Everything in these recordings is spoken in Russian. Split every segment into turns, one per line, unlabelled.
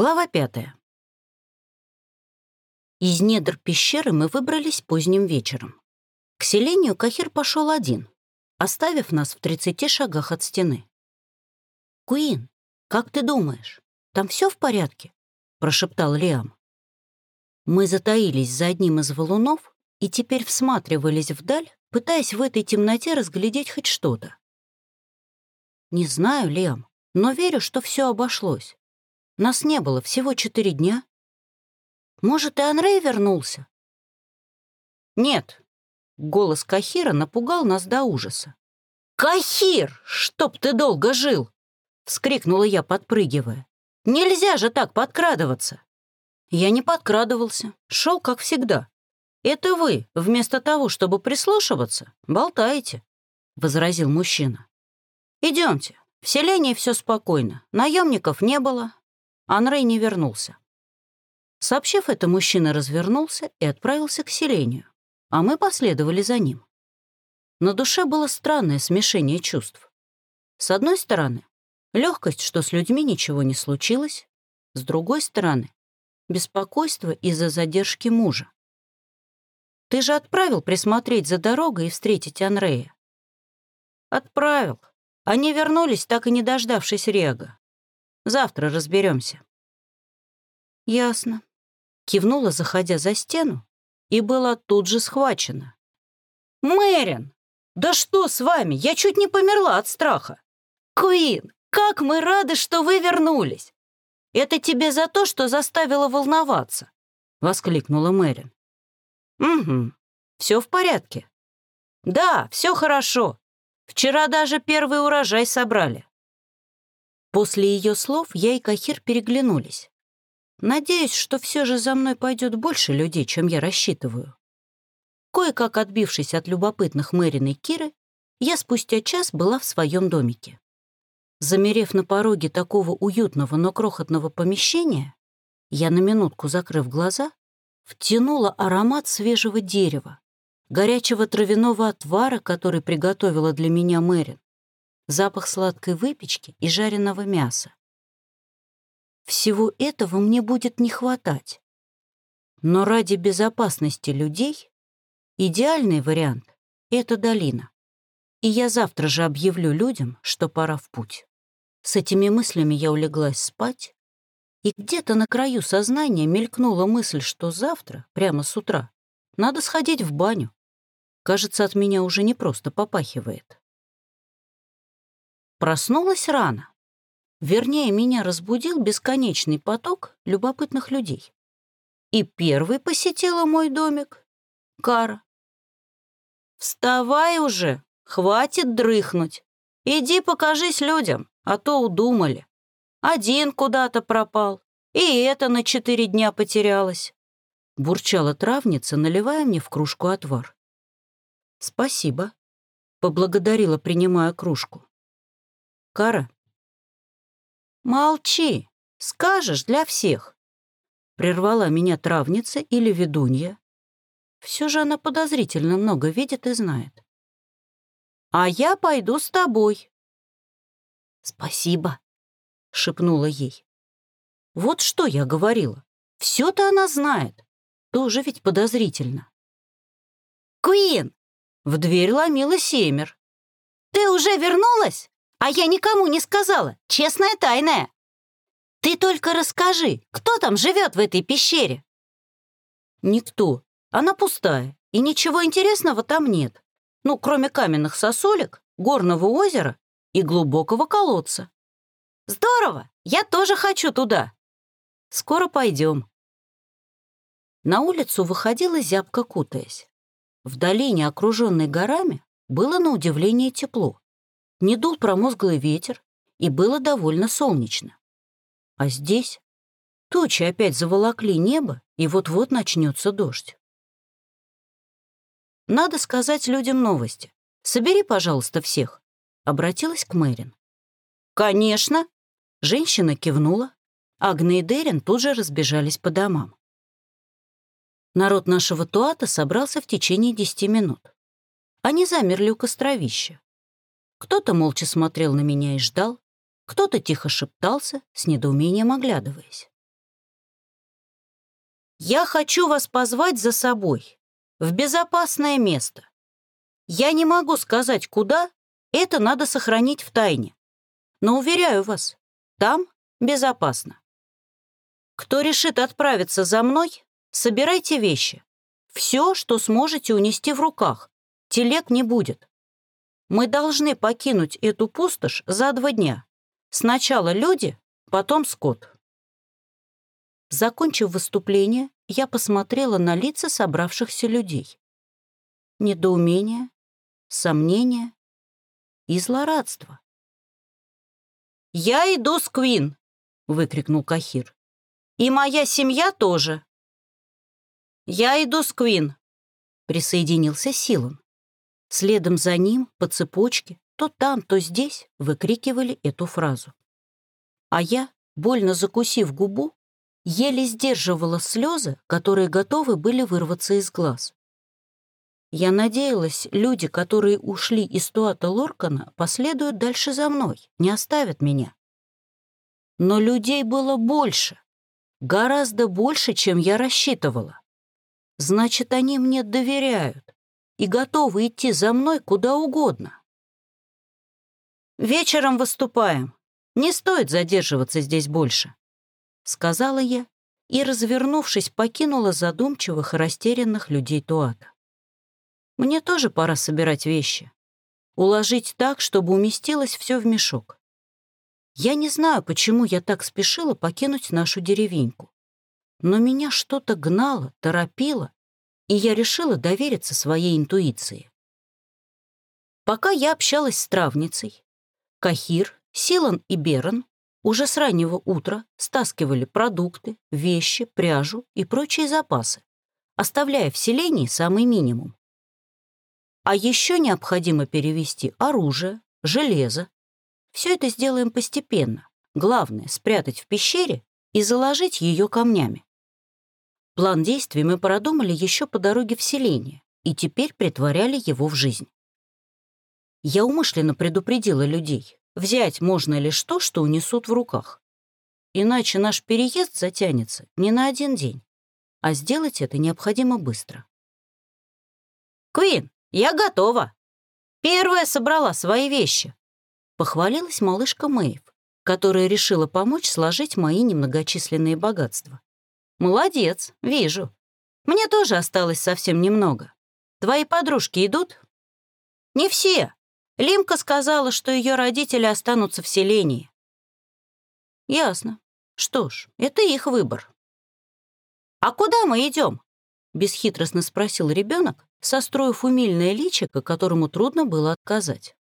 Глава пятая. Из недр пещеры мы выбрались поздним вечером. К селению Кахир пошел один, оставив нас в 30 шагах от стены. «Куин, как ты думаешь, там все в порядке?» — прошептал Лиам. Мы затаились за одним из валунов и теперь всматривались вдаль, пытаясь в этой темноте разглядеть хоть что-то. «Не знаю, Лиам, но верю, что все обошлось. Нас не было всего четыре дня. Может, и Анрей вернулся?» «Нет», — голос Кахира напугал нас до ужаса. «Кахир, чтоб ты долго жил!» — вскрикнула я, подпрыгивая. «Нельзя же так подкрадываться!» Я не подкрадывался, шел как всегда. «Это вы, вместо того, чтобы прислушиваться, болтаете», — возразил мужчина. Идемте, в селении все спокойно, наемников не было, Анрей не вернулся». Сообщив это, мужчина развернулся и отправился к селению, а мы последовали за ним. На душе было странное смешение чувств. С одной стороны, легкость, что с людьми ничего не случилось, с другой стороны, беспокойство из-за задержки мужа. «Ты же отправил присмотреть за дорогой и встретить Анрея?» «Отправил. Они вернулись, так и не дождавшись Рега. Завтра разберемся. «Ясно», — кивнула, заходя за стену, и была тут же схвачена. «Мэрин, да что с вами? Я чуть не померла от страха. Куин, как мы рады, что вы вернулись! Это тебе за то, что заставило волноваться!» — воскликнула Мэрин. «Угу, все в порядке. Да, все хорошо. Вчера даже первый урожай собрали. После ее слов я и Кахир переглянулись. Надеюсь, что все же за мной пойдет больше людей, чем я рассчитываю. Кое-как отбившись от любопытных Мэриной Киры, я спустя час была в своем домике. Замерев на пороге такого уютного, но крохотного помещения, я на минутку закрыв глаза, втянула аромат свежего дерева, горячего травяного отвара, который приготовила для меня Мэрин, запах сладкой выпечки и жареного мяса. Всего этого мне будет не хватать. Но ради безопасности людей идеальный вариант — это долина. И я завтра же объявлю людям, что пора в путь. С этими мыслями я улеглась спать, и где-то на краю сознания мелькнула мысль, что завтра, прямо с утра, надо сходить в баню. Кажется, от меня уже не просто попахивает. Проснулась рано. Вернее, меня разбудил бесконечный поток любопытных людей. И первый посетила мой домик — Кара. «Вставай уже, хватит дрыхнуть. Иди покажись людям, а то удумали. Один куда-то пропал, и это на четыре дня потерялось», — бурчала травница, наливая мне в кружку отвар. «Спасибо», — поблагодарила, принимая кружку. Кара. «Молчи, скажешь для всех», — прервала меня травница или ведунья. Все же она подозрительно много видит и знает. «А я пойду с тобой». «Спасибо», — шепнула ей. «Вот что я говорила. Все-то она знает. Тоже ведь подозрительно». «Куин!» — в дверь ломила Семер. «Ты уже вернулась?» А я никому не сказала, честная тайная. Ты только расскажи, кто там живет в этой пещере? Никто. Она пустая, и ничего интересного там нет. Ну, кроме каменных сосулек, горного озера и глубокого колодца. Здорово! Я тоже хочу туда. Скоро пойдем. На улицу выходила зябко кутаясь. В долине, окруженной горами, было на удивление тепло не дул промозглый ветер, и было довольно солнечно. А здесь тучи опять заволокли небо, и вот-вот начнется дождь. «Надо сказать людям новости. Собери, пожалуйста, всех», — обратилась к Мэрин. «Конечно!» — женщина кивнула. Агна и Дерин тут же разбежались по домам. Народ нашего туата собрался в течение десяти минут. Они замерли у костровища. Кто-то молча смотрел на меня и ждал, кто-то тихо шептался, с недоумением оглядываясь. Я хочу вас позвать за собой, в безопасное место. Я не могу сказать, куда, это надо сохранить в тайне. Но уверяю вас, там безопасно. Кто решит отправиться за мной, собирайте вещи. Все, что сможете унести в руках. Телег не будет. Мы должны покинуть эту пустошь за два дня. Сначала люди, потом скот. Закончив выступление, я посмотрела на лица собравшихся людей. Недоумение, сомнение и злорадство. «Я иду с Квин!» — выкрикнул Кахир. «И моя семья тоже!» «Я иду с Квин!» — присоединился Силан. Следом за ним, по цепочке, то там, то здесь выкрикивали эту фразу. А я, больно закусив губу, еле сдерживала слезы, которые готовы были вырваться из глаз. Я надеялась, люди, которые ушли из Туата Лоркана, последуют дальше за мной, не оставят меня. Но людей было больше, гораздо больше, чем я рассчитывала. Значит, они мне доверяют и готовы идти за мной куда угодно. «Вечером выступаем. Не стоит задерживаться здесь больше», — сказала я и, развернувшись, покинула задумчивых и растерянных людей Туата. Мне тоже пора собирать вещи. Уложить так, чтобы уместилось все в мешок. Я не знаю, почему я так спешила покинуть нашу деревеньку. Но меня что-то гнало, торопило, и я решила довериться своей интуиции. Пока я общалась с травницей, Кахир, Силан и Берон уже с раннего утра стаскивали продукты, вещи, пряжу и прочие запасы, оставляя в селении самый минимум. А еще необходимо перевести оружие, железо. Все это сделаем постепенно. Главное — спрятать в пещере и заложить ее камнями. План действий мы продумали еще по дороге в селение и теперь притворяли его в жизнь. Я умышленно предупредила людей, взять можно лишь то, что унесут в руках. Иначе наш переезд затянется не на один день, а сделать это необходимо быстро. «Квин, «Я готова. Первая собрала свои вещи», — похвалилась малышка Мэйв, которая решила помочь сложить мои немногочисленные богатства. «Молодец, вижу. Мне тоже осталось совсем немного. Твои подружки идут?» «Не все. Лимка сказала, что ее родители останутся в селении». «Ясно. Что ж, это их выбор». «А куда мы идем?» — бесхитростно спросил ребенок, состроив умильное личико, которому трудно было отказать.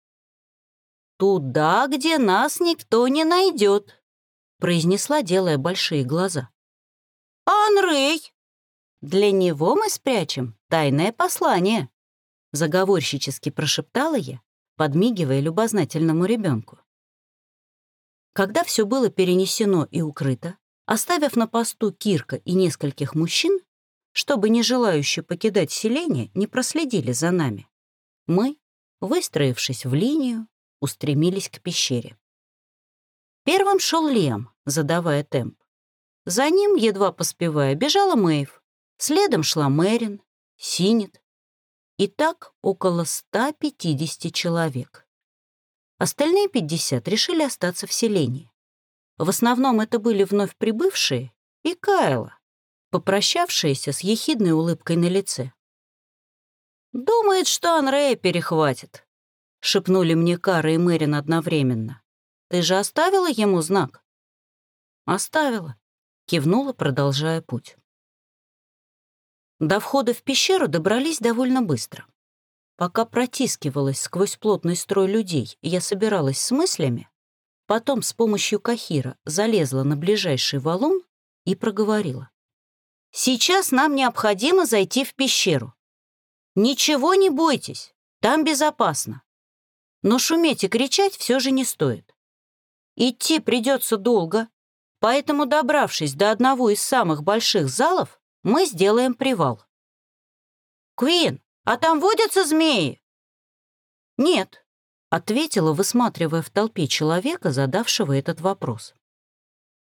«Туда, где нас никто не найдет», — произнесла, делая большие глаза. «Анрей!» «Для него мы спрячем тайное послание», — заговорщически прошептала я, подмигивая любознательному ребенку. Когда все было перенесено и укрыто, оставив на посту Кирка и нескольких мужчин, чтобы не желающие покидать селение не проследили за нами. Мы, выстроившись в линию, устремились к пещере. Первым шел Лем, задавая темп. За ним, едва поспевая, бежала Мэйв. Следом шла Мэрин, Синет. И так около 150 человек. Остальные 50 решили остаться в селении. В основном это были вновь прибывшие и Кайла, попрощавшаяся с ехидной улыбкой на лице. «Думает, что Анрея перехватит», — шепнули мне Кара и Мэрин одновременно. «Ты же оставила ему знак?» «Оставила», — кивнула, продолжая путь. До входа в пещеру добрались довольно быстро. Пока протискивалась сквозь плотный строй людей, я собиралась с мыслями, потом с помощью Кахира залезла на ближайший валун и проговорила. Сейчас нам необходимо зайти в пещеру. Ничего не бойтесь, там безопасно. Но шуметь и кричать все же не стоит. Идти придется долго, поэтому, добравшись до одного из самых больших залов, мы сделаем привал. «Квин, а там водятся змеи?» «Нет», — ответила, высматривая в толпе человека, задавшего этот вопрос.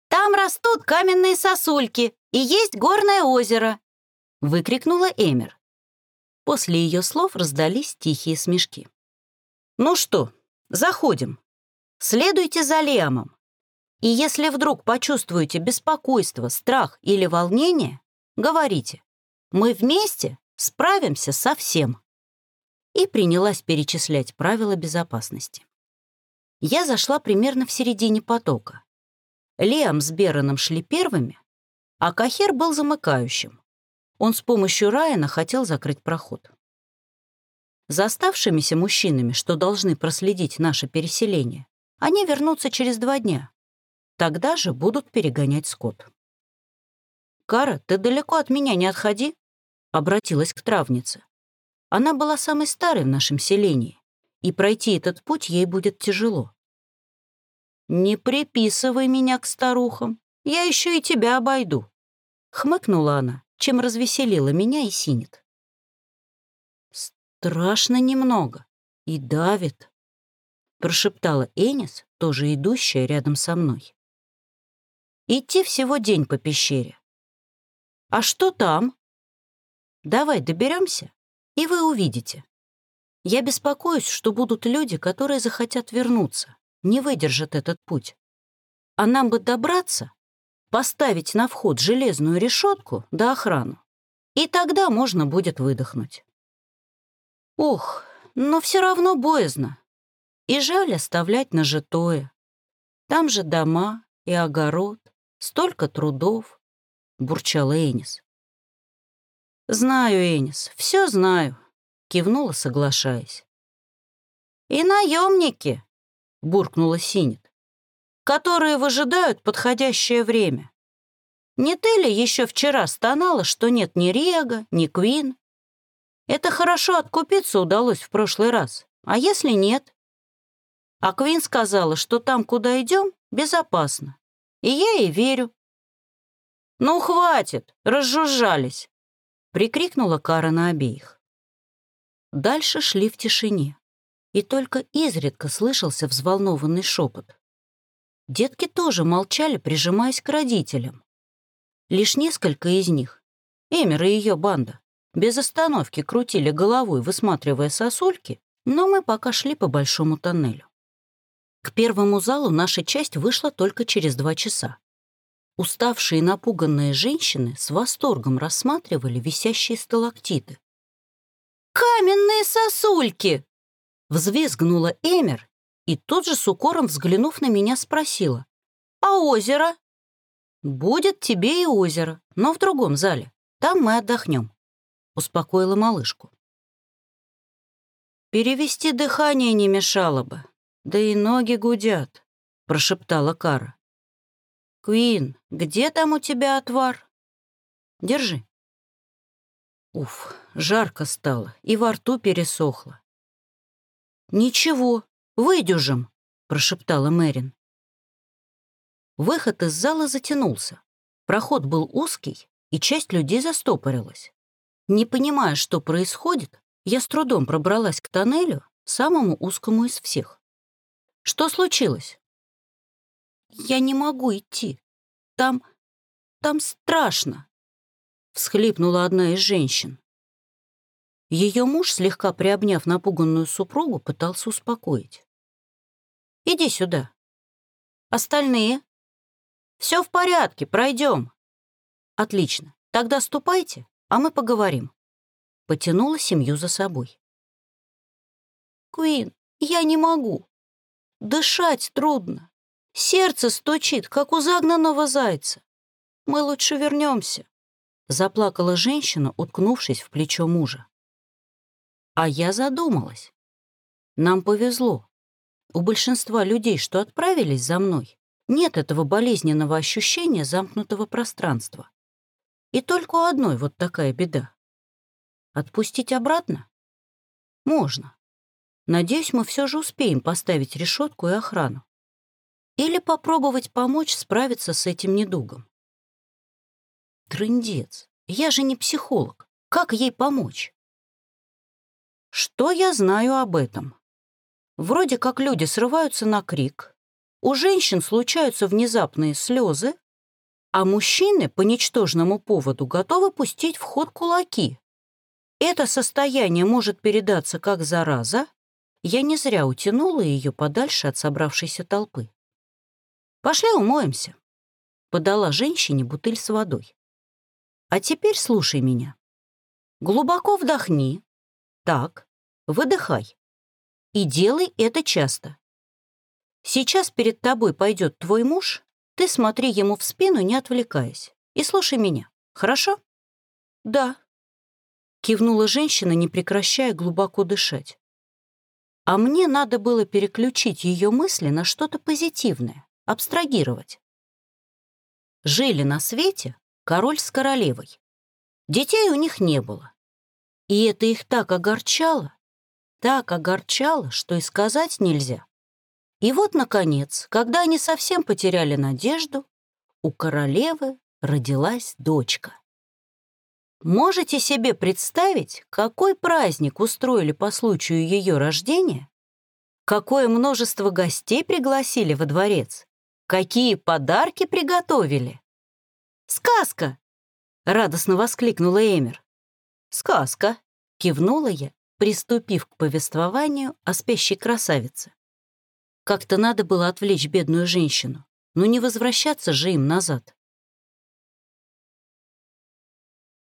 «Там растут каменные сосульки и есть горное озеро!» — выкрикнула Эмер. После ее слов раздались тихие смешки. «Ну что, заходим. Следуйте за Лиамом. И если вдруг почувствуете беспокойство, страх или волнение, говорите, мы вместе справимся со всем». И принялась перечислять правила безопасности. Я зашла примерно в середине потока. Лиам с Бероном шли первыми, а Кахер был замыкающим. Он с помощью Райана хотел закрыть проход. За оставшимися мужчинами, что должны проследить наше переселение, они вернутся через два дня. Тогда же будут перегонять скот. «Кара, ты далеко от меня не отходи», — обратилась к травнице. Она была самой старой в нашем селении, и пройти этот путь ей будет тяжело. «Не приписывай меня к старухам, я еще и тебя обойду», — хмыкнула она, чем развеселила меня и синет. «Страшно немного и давит», — прошептала Энис, тоже идущая рядом со мной. «Идти всего день по пещере. А что там?» «Давай доберемся, и вы увидите. Я беспокоюсь, что будут люди, которые захотят вернуться, не выдержат этот путь. А нам бы добраться, поставить на вход железную решетку да охрану, и тогда можно будет выдохнуть. Ох, но все равно боязно. И жаль оставлять на житое. Там же дома и огород, столько трудов, — бурчала Энис. «Знаю, Энис, все знаю», — кивнула, соглашаясь. «И наемники», — буркнула Синет которые выжидают подходящее время. Не ты ли еще вчера стонала, что нет ни Рега, ни Квин? Это хорошо откупиться удалось в прошлый раз, а если нет? А Квин сказала, что там, куда идем, безопасно. И я ей верю. «Ну, хватит, разжужжались!» — прикрикнула Кара на обеих. Дальше шли в тишине, и только изредка слышался взволнованный шепот. Детки тоже молчали, прижимаясь к родителям. Лишь несколько из них, Эмер и ее банда, без остановки крутили головой, высматривая сосульки, но мы пока шли по большому тоннелю. К первому залу наша часть вышла только через два часа. Уставшие и напуганные женщины с восторгом рассматривали висящие сталактиты. «Каменные сосульки!» — взвизгнула Эмер и тут же с укором взглянув на меня спросила. «А озеро?» «Будет тебе и озеро, но в другом зале. Там мы отдохнем», — успокоила малышку. «Перевести дыхание не мешало бы, да и ноги гудят», — прошептала Кара. «Куин, где там у тебя отвар?» «Держи». Уф, жарко стало, и во рту пересохло. «Ничего, «Выдюжим», — прошептала Мэрин. Выход из зала затянулся. Проход был узкий, и часть людей застопорилась. Не понимая, что происходит, я с трудом пробралась к тоннелю, самому узкому из всех. Что случилось? «Я не могу идти. Там... там страшно», — всхлипнула одна из женщин. Ее муж, слегка приобняв напуганную супругу, пытался успокоить. «Иди сюда. Остальные?» «Все в порядке, пройдем». «Отлично. Тогда ступайте, а мы поговорим». Потянула семью за собой. «Куин, я не могу. Дышать трудно. Сердце стучит, как у загнанного зайца. Мы лучше вернемся. Заплакала женщина, уткнувшись в плечо мужа. А я задумалась. Нам повезло. У большинства людей, что отправились за мной, нет этого болезненного ощущения замкнутого пространства. И только у одной вот такая беда. Отпустить обратно? Можно. Надеюсь, мы все же успеем поставить решетку и охрану. Или попробовать помочь справиться с этим недугом. Трындец, я же не психолог. Как ей помочь? Что я знаю об этом? Вроде как люди срываются на крик, у женщин случаются внезапные слезы, А мужчины по ничтожному поводу готовы пустить в ход кулаки. Это состояние может передаться как зараза. Я не зря утянула ее подальше от собравшейся толпы. «Пошли умоемся», — подала женщине бутыль с водой. «А теперь слушай меня. Глубоко вдохни. Так, выдыхай. И делай это часто. Сейчас перед тобой пойдет твой муж, ты смотри ему в спину, не отвлекаясь, и слушай меня. Хорошо? Да. Кивнула женщина, не прекращая глубоко дышать. А мне надо было переключить ее мысли на что-то позитивное, абстрагировать. Жили на свете король с королевой. Детей у них не было. И это их так огорчало, так огорчало, что и сказать нельзя. И вот, наконец, когда они совсем потеряли надежду, у королевы родилась дочка. Можете себе представить, какой праздник устроили по случаю ее рождения? Какое множество гостей пригласили во дворец? Какие подарки приготовили? «Сказка!» — радостно воскликнула Эмер. «Сказка!» — кивнула я, приступив к повествованию о спящей красавице. Как-то надо было отвлечь бедную женщину, но не возвращаться же им назад.